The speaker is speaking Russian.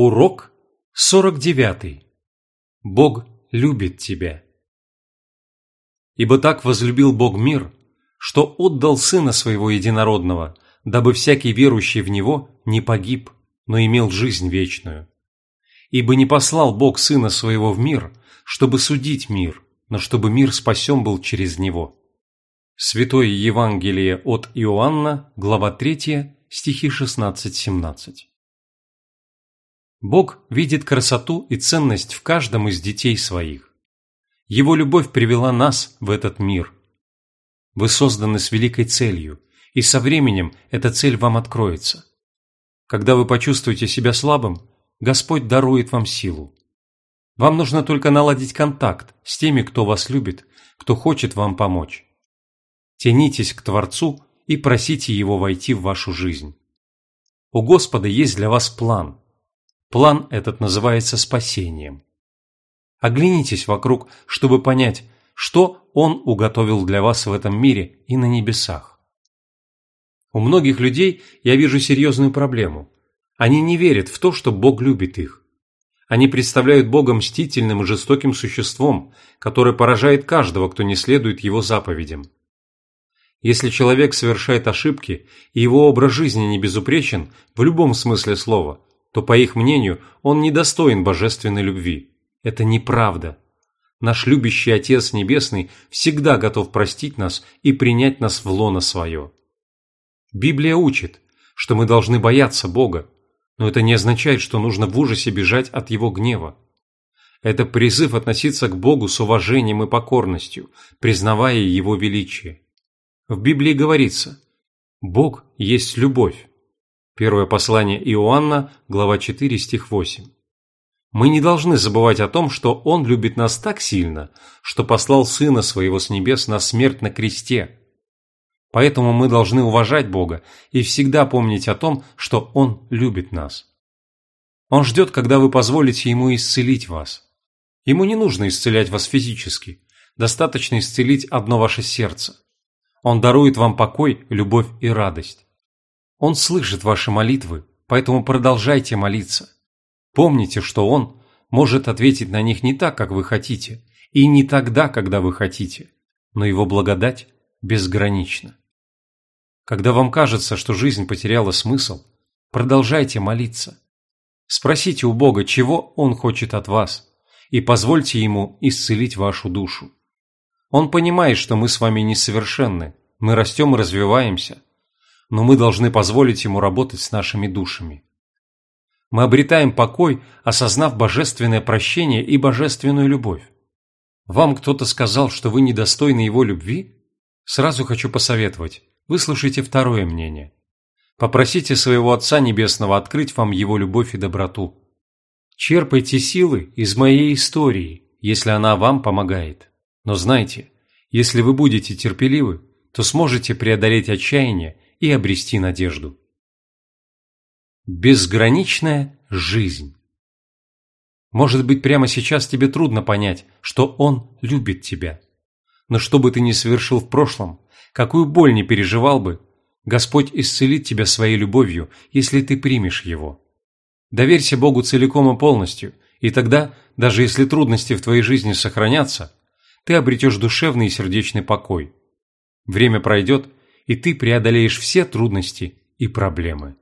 Урок 49. Бог любит тебя. Ибо так возлюбил Бог мир, что отдал Сына Своего Единородного, дабы всякий верующий в Него не погиб, но имел жизнь вечную. Ибо не послал Бог Сына Своего в мир, чтобы судить мир, но чтобы мир спасен был через Него. Святое Евангелие от Иоанна, глава 3, стихи 16-17. Бог видит красоту и ценность в каждом из детей своих. Его любовь привела нас в этот мир. Вы созданы с великой целью, и со временем эта цель вам откроется. Когда вы почувствуете себя слабым, Господь дарует вам силу. Вам нужно только наладить контакт с теми, кто вас любит, кто хочет вам помочь. Тянитесь к Творцу и просите Его войти в вашу жизнь. У Господа есть для вас план – План этот называется спасением. Оглянитесь вокруг, чтобы понять, что Он уготовил для вас в этом мире и на небесах. У многих людей я вижу серьезную проблему. Они не верят в то, что Бог любит их. Они представляют Бога мстительным и жестоким существом, которое поражает каждого, кто не следует Его заповедям. Если человек совершает ошибки, и его образ жизни не безупречен в любом смысле слова, то, по их мнению, он недостоин божественной любви. Это неправда. Наш любящий Отец Небесный всегда готов простить нас и принять нас в лоно свое. Библия учит, что мы должны бояться Бога, но это не означает, что нужно в ужасе бежать от Его гнева. Это призыв относиться к Богу с уважением и покорностью, признавая Его величие. В Библии говорится «Бог есть любовь». Первое послание Иоанна, глава 4, стих 8. Мы не должны забывать о том, что Он любит нас так сильно, что послал Сына Своего с небес на смерть на кресте. Поэтому мы должны уважать Бога и всегда помнить о том, что Он любит нас. Он ждет, когда вы позволите Ему исцелить вас. Ему не нужно исцелять вас физически, достаточно исцелить одно ваше сердце. Он дарует вам покой, любовь и радость. Он слышит ваши молитвы, поэтому продолжайте молиться. Помните, что Он может ответить на них не так, как вы хотите, и не тогда, когда вы хотите, но Его благодать безгранична. Когда вам кажется, что жизнь потеряла смысл, продолжайте молиться. Спросите у Бога, чего Он хочет от вас, и позвольте Ему исцелить вашу душу. Он понимает, что мы с вами несовершенны, мы растем и развиваемся – но мы должны позволить ему работать с нашими душами. Мы обретаем покой, осознав божественное прощение и божественную любовь. Вам кто-то сказал, что вы недостойны его любви? Сразу хочу посоветовать, выслушайте второе мнение. Попросите своего Отца Небесного открыть вам его любовь и доброту. Черпайте силы из моей истории, если она вам помогает. Но знайте, если вы будете терпеливы, то сможете преодолеть отчаяние и обрести надежду. Безграничная жизнь. Может быть, прямо сейчас тебе трудно понять, что Он любит тебя. Но что бы ты ни совершил в прошлом, какую боль не переживал бы, Господь исцелит тебя своей любовью, если ты примешь Его. Доверься Богу целиком и полностью, и тогда, даже если трудности в твоей жизни сохранятся, ты обретешь душевный и сердечный покой. Время пройдет, и ты преодолеешь все трудности и проблемы.